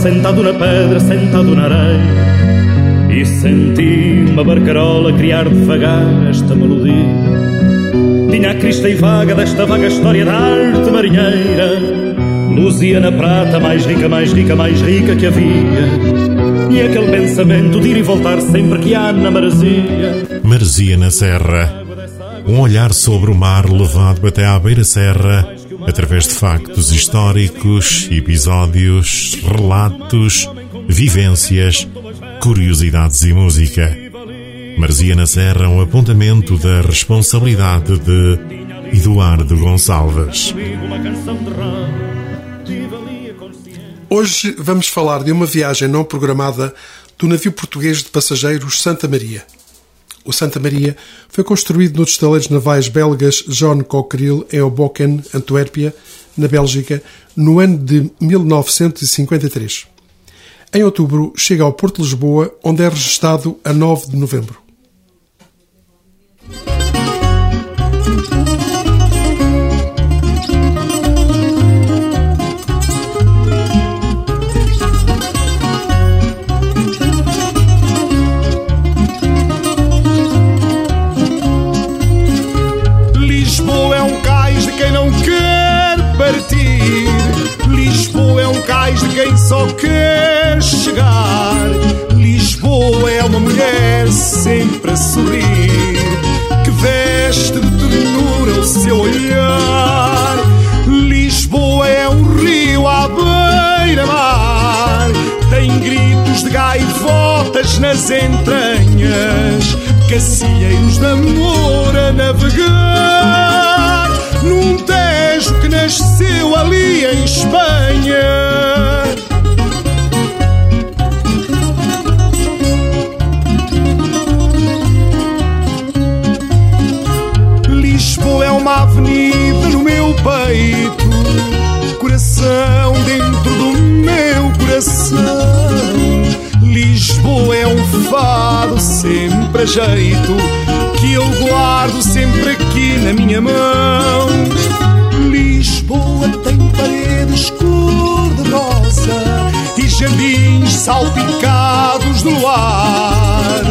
sentado na pedra, sentado na areia. E senti uma barcarola criar devagar esta melodia. Tinha a crista e vaga desta vaga história da arte marinheira. Luzia na prata, mais rica, mais rica, mais rica que havia. E aquele pensamento de ir e voltar sempre que há na maresia. Maresia na Serra. Um olhar sobre o mar levado até à beira-serra através de factos históricos, episódios, relatos, vivências, curiosidades e música. Marzia na Serra, um apontamento da responsabilidade de Eduardo Gonçalves. Hoje vamos falar de uma viagem não programada do navio português de passageiros Santa Maria. O Santa Maria foi construído nos estaleiros navais belgas John Cockerill em Hoboken, Antuérpia, na Bélgica, no ano de 1953. Em outubro, chega ao Porto de Lisboa, onde é registado a 9 de novembro. Quem só quer chegar. Lisboa é uma mulher sempre a sorrir, que veste de ternura o seu olhar. Lisboa é um rio à beira-mar, tem gritos de gaivotas nas entranhas, cacilheiros de amor a navegar nasceu ali em Espanha. uma avenida no meu peito, coração dentro do meu coração. Lisboa é um fado sempre a jeito, que eu guardo sempre aqui na minha mão. Lisboa tem paredes cor-de-rosa e jardins salpicados de luar.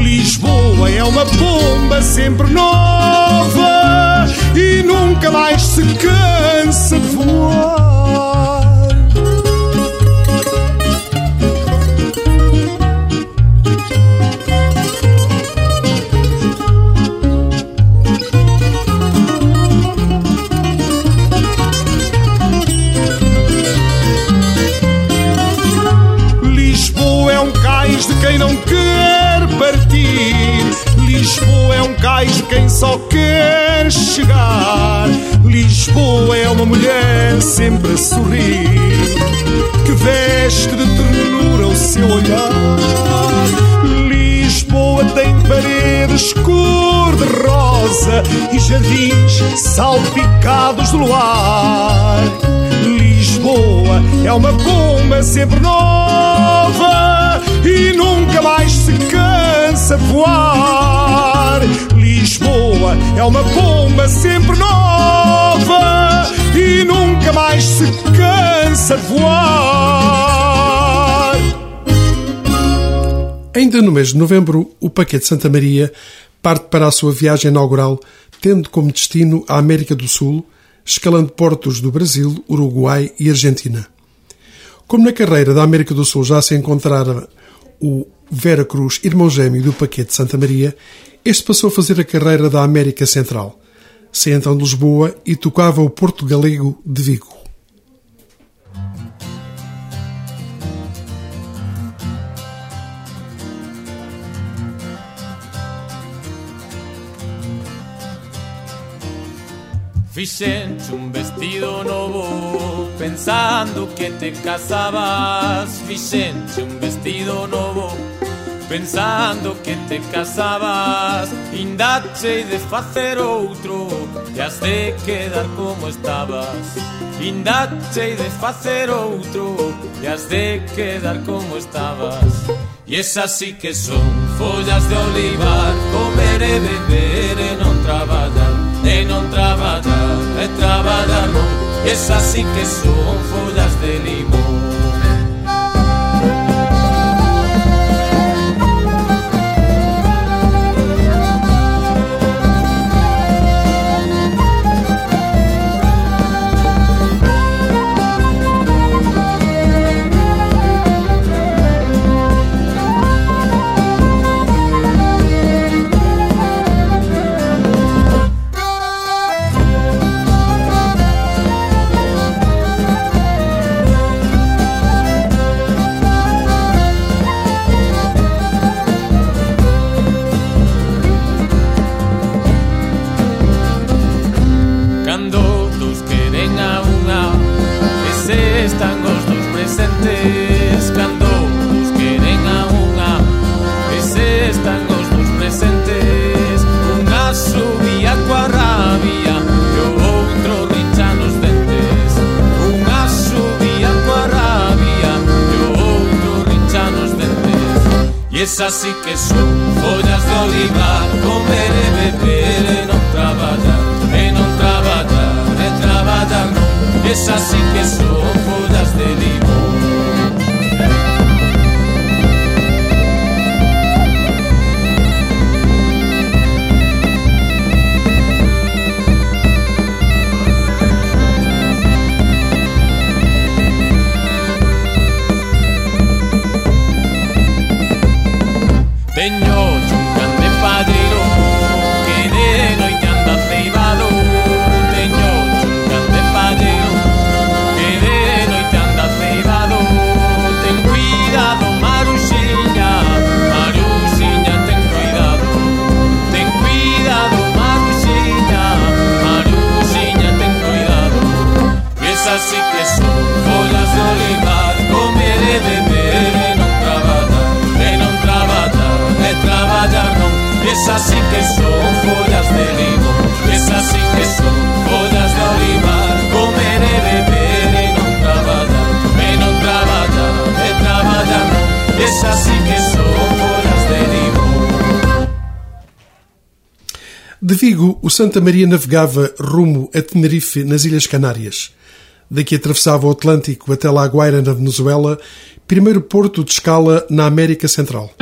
Lisboa é uma bomba sempre nova e nunca mais se cansa de voar. Cais de quem só quer chegar. Lisboa é uma mulher sempre a sorrir, que veste de ternura o seu olhar. Lisboa tem paredes cor-de-rosa e jardins salpicados de luar. Lisboa é uma bomba sempre nova e nunca mais se cansa de voar. Lisboa é uma bomba sempre nova e nunca mais se cansa de voar. Ainda no mês de novembro, o Paquete Santa Maria parte para a sua viagem inaugural, tendo como destino a América do Sul, escalando portos do Brasil, Uruguai e Argentina. Como na carreira da América do Sul já se encontrara o Vera Cruz, irmão gêmeo do Paquete Santa Maria, este passou a fazer a carreira da América Central. Saía então de Lisboa e tocava o Porto Galego de Vigo. Fixente un vestido novo Pensando que te casabas Fixente un vestido novo Pensando que te casabas. Indache de facer outro E has de quedar como estabas. Indache de facer outro E has de quedar como estabas. E esas sí que son follas de olivar. Comer e beber e non traballar E non traballar e traballar non E esas sí que son follas esas sí que son follas de olivar. Comer e beber e non traballar E non traballar, e traballar non esas sí que son follas de limón Señor. Non Esas sí que son follas de limón Esas sí que son follas de olivar Comer e beber e non traballar E non traballar, e traballar non Esas sí que son follas de limón De Vigo, o Santa Maria navegava rumo a Tenerife, nas Ilhas Canárias. Daqui atravessava o Atlântico até La Guaira, na Venezuela, primeiro porto de escala na América Central.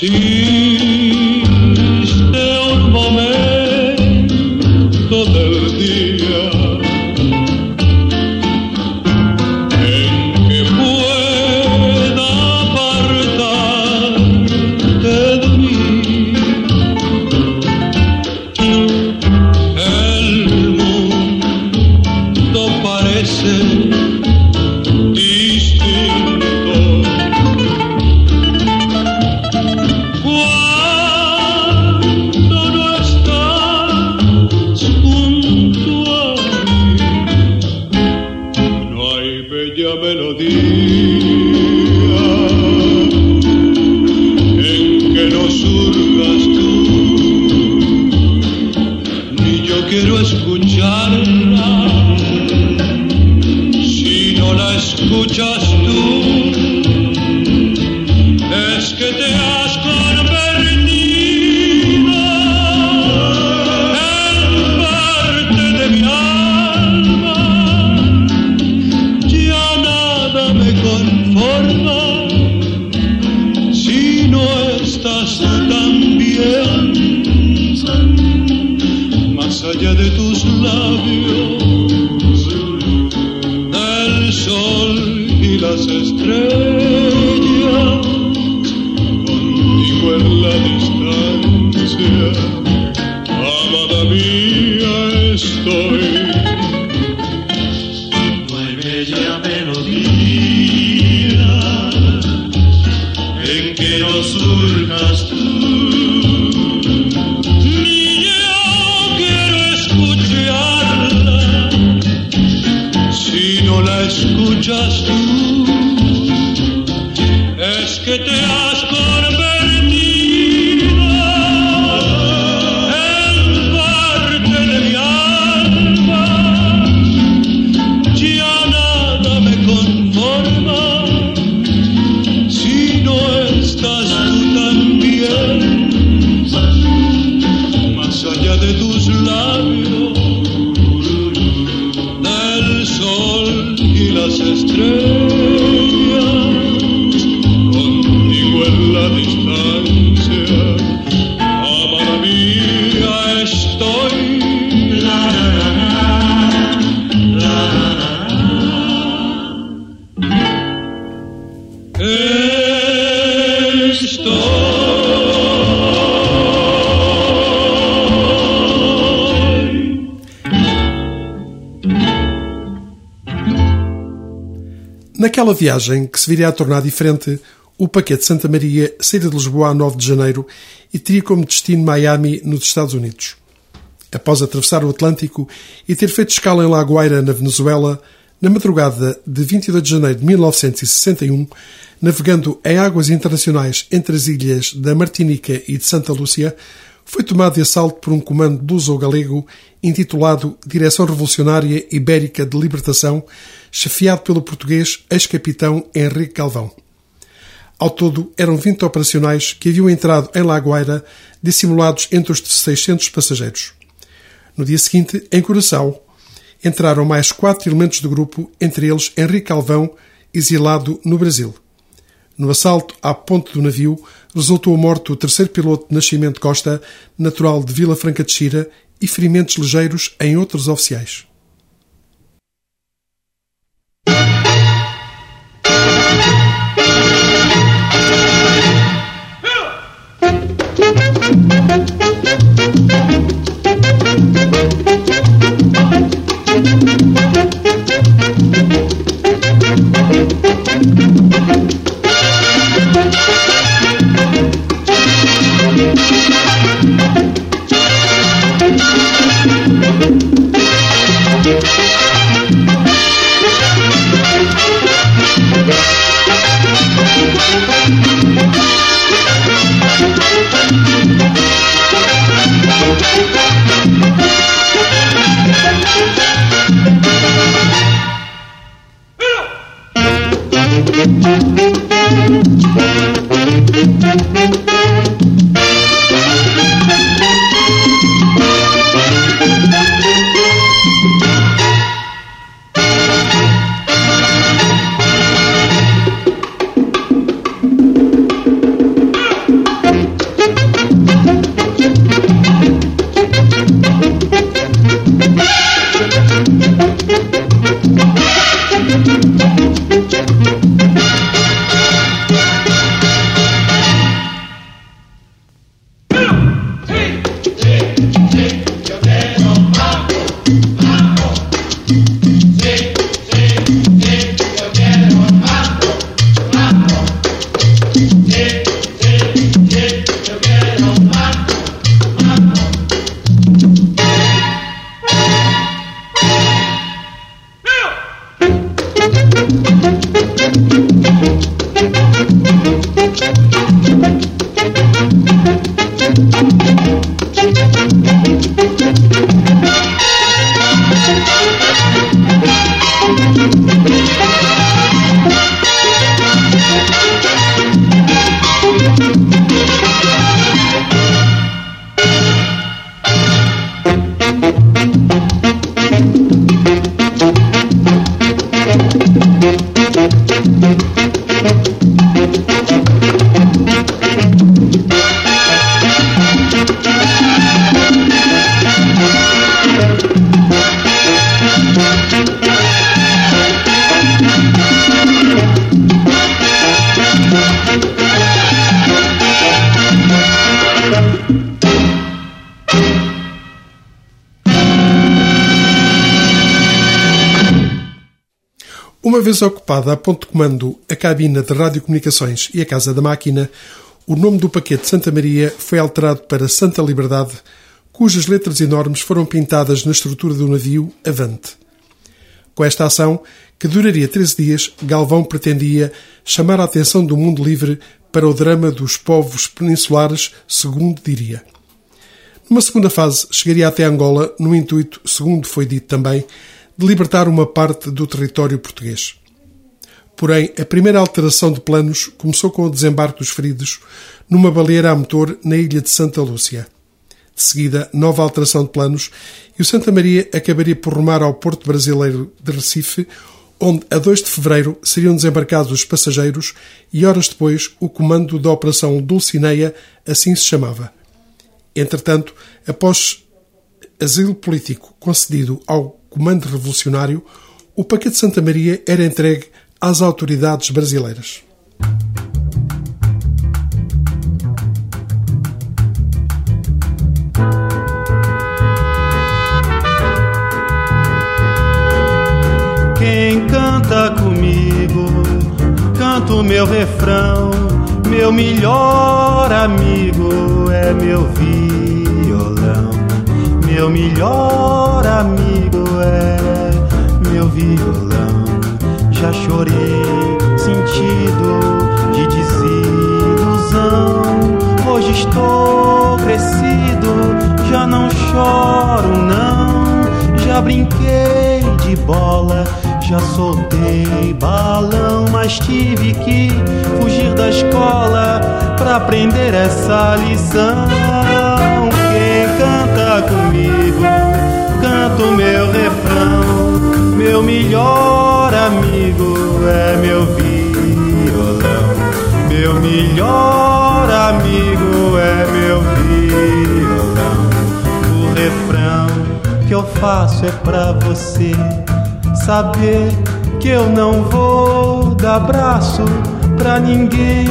Existe un momento del día yo escucharla. Si no la escuchas tú, girl. Viagem, que se viria a tornar diferente, o paquete Santa Maria saíra de Lisboa a 9 de janeiro e teria como destino Miami, nos Estados Unidos. Após atravessar o Atlântico e ter feito escala em La Guaira, na Venezuela, na madrugada de 22 de janeiro de 1961, navegando em águas internacionais entre as ilhas da Martinica e de Santa Lúcia, foi tomado de assalto por um comando luso-galego intitulado Direção Revolucionária Ibérica de Libertação, chefiado pelo português ex-capitão Henrique Galvão. Ao todo, eram 20 operacionais que haviam entrado em Lagoaira, dissimulados entre os 600 passageiros. No dia seguinte, em Curaçao, entraram mais quatro elementos do grupo, entre eles Henrique Galvão, exilado no Brasil. No assalto à ponte do navio, resultou morto o terceiro piloto Nascimento Costa, natural de Vila Franca de Xira, e ferimentos ligeiros em outros oficiais. Uma vez ocupada a ponto de comando, a cabina de radiocomunicações e a casa da máquina, o nome do paquete Santa Maria foi alterado para Santa Liberdade, cujas letras enormes foram pintadas na estrutura do navio Avante. Com esta ação, que duraria 13 dias, Galvão pretendia chamar a atenção do mundo livre para o drama dos povos peninsulares, segundo diria. Numa segunda fase, chegaria até Angola, no intuito, segundo foi dito também, de libertar uma parte do território português. Porém, a primeira alteração de planos começou com o desembarque dos feridos numa baleeira a motor na ilha de Santa Lúcia. De seguida, nova alteração de planos e o Santa Maria acabaria por rumar ao porto brasileiro de Recife, onde a 2 de fevereiro seriam desembarcados os passageiros e horas depois o comando da Operação Dulcineia assim se chamava. Entretanto, após asilo político concedido ao Comando Revolucionário, o paquete de Santa Maria era entregue às autoridades brasileiras. Quem canta comigo, canta o meu refrão, meu melhor amigo é meu violão Meu melhor amigo é meu violão. Já chorei sentido de desilusão. Hoje estou crescido, já não choro não. Já brinquei de bola já soltei balão, mas tive que fugir da escola pra aprender essa lição. Canta comigo, meu refrão. Meu melhor amigo é meu violão. Meu melhor amigo é meu violão. O refrão que eu faço é pra você saber que eu não vou dar braço pra ninguém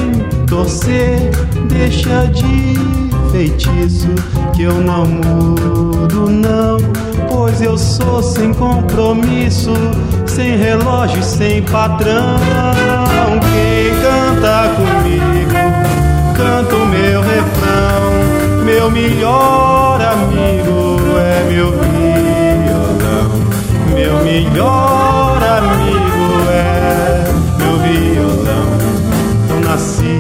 torcer. Deixa de feitiço que eu não mudo, não. Pois eu sou sem compromisso, sem relógio, sem patrão. Quem canta comigo, canta o meu refrão. Meu melhor amigo é meu violão. Meu melhor amigo é meu violão. Eu nasci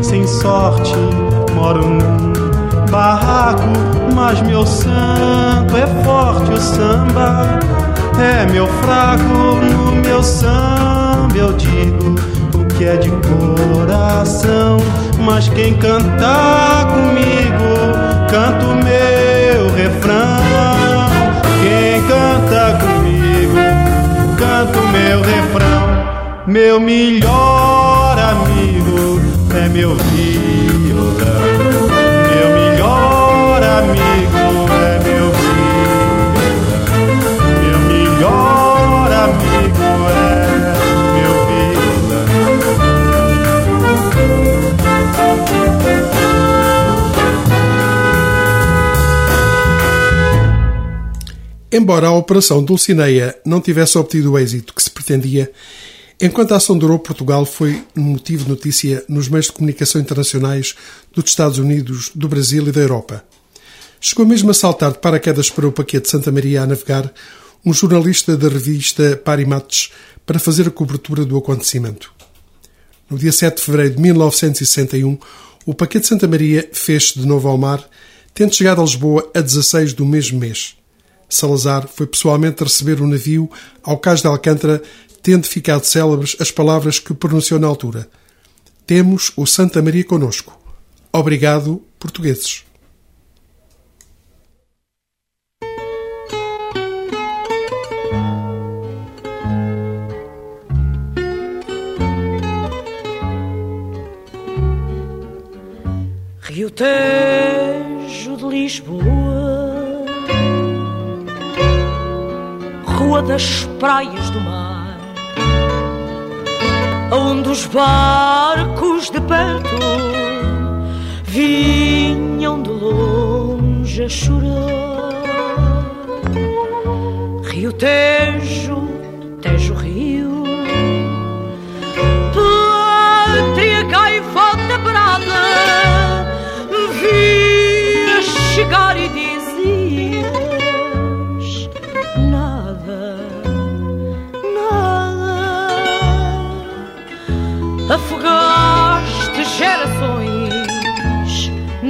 sem sorte, moro num barraco, mas meu santo é forte. O samba é meu fraco, no meu samba eu digo o que é de coração. Mas quem cantar comigo, canta o meu refrão. Quem canta comigo, canta o meu refrão. Meu melhor amigo é meu violão. Amigo é meu violão. Meu melhor amigo é meu Embora a Operação Dulcineia não tivesse obtido o êxito que se pretendia, enquanto a ação durou, Portugal foi motivo de notícia nos meios de comunicação internacionais dos Estados Unidos, do Brasil e da Europa. Chegou mesmo a saltar de paraquedas para o paquete Santa Maria a navegar um jornalista da revista Parimates para fazer a cobertura do acontecimento. No dia 7 de fevereiro de 1961, o paquete Santa Maria fez-se de novo ao mar, tendo chegado a Lisboa a 16 do mesmo mês. Salazar foi pessoalmente receber o navio ao cais de Alcântara, tendo ficado célebres as palavras que pronunciou na altura. Temos o Santa Maria conosco. Obrigado, portugueses. Tejo de Lisboa, Rua das Praias do Mar, onde os barcos de perto vinham de longe a chorar. Rio Tejo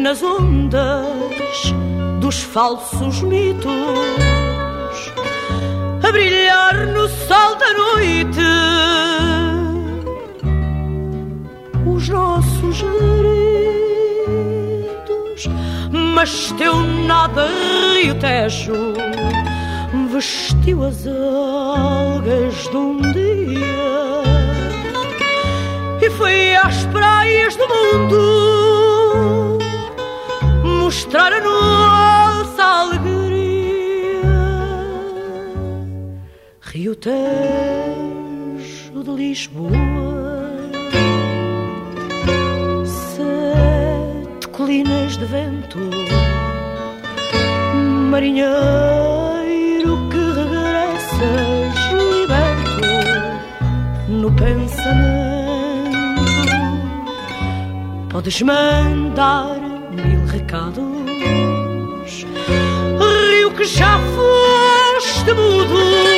nas ondas dos falsos mitos a brilhar no sol da noite. Os nossos gritos, mas teu nada Rio Tejo vestiu as algas de um dia e foi às praias do mundo mostrar a nossa alegria. Rio Tejo de Lisboa, sete colinas de vento, marinheiro que regressas liberto no pensamento. Podes mandar já foste mudo,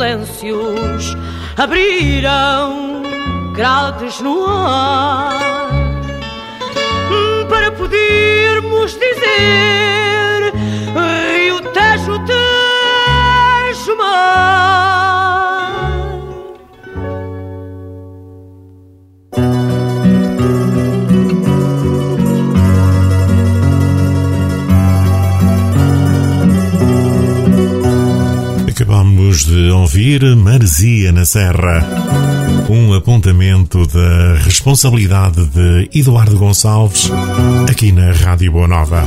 silêncios abriram grades no ar para podermos dizer e o Tejo, Tejo Mar. De ouvir Marzia na Serra. Um apontamento da responsabilidade de Eduardo Gonçalves aqui na Rádio Boa Nova.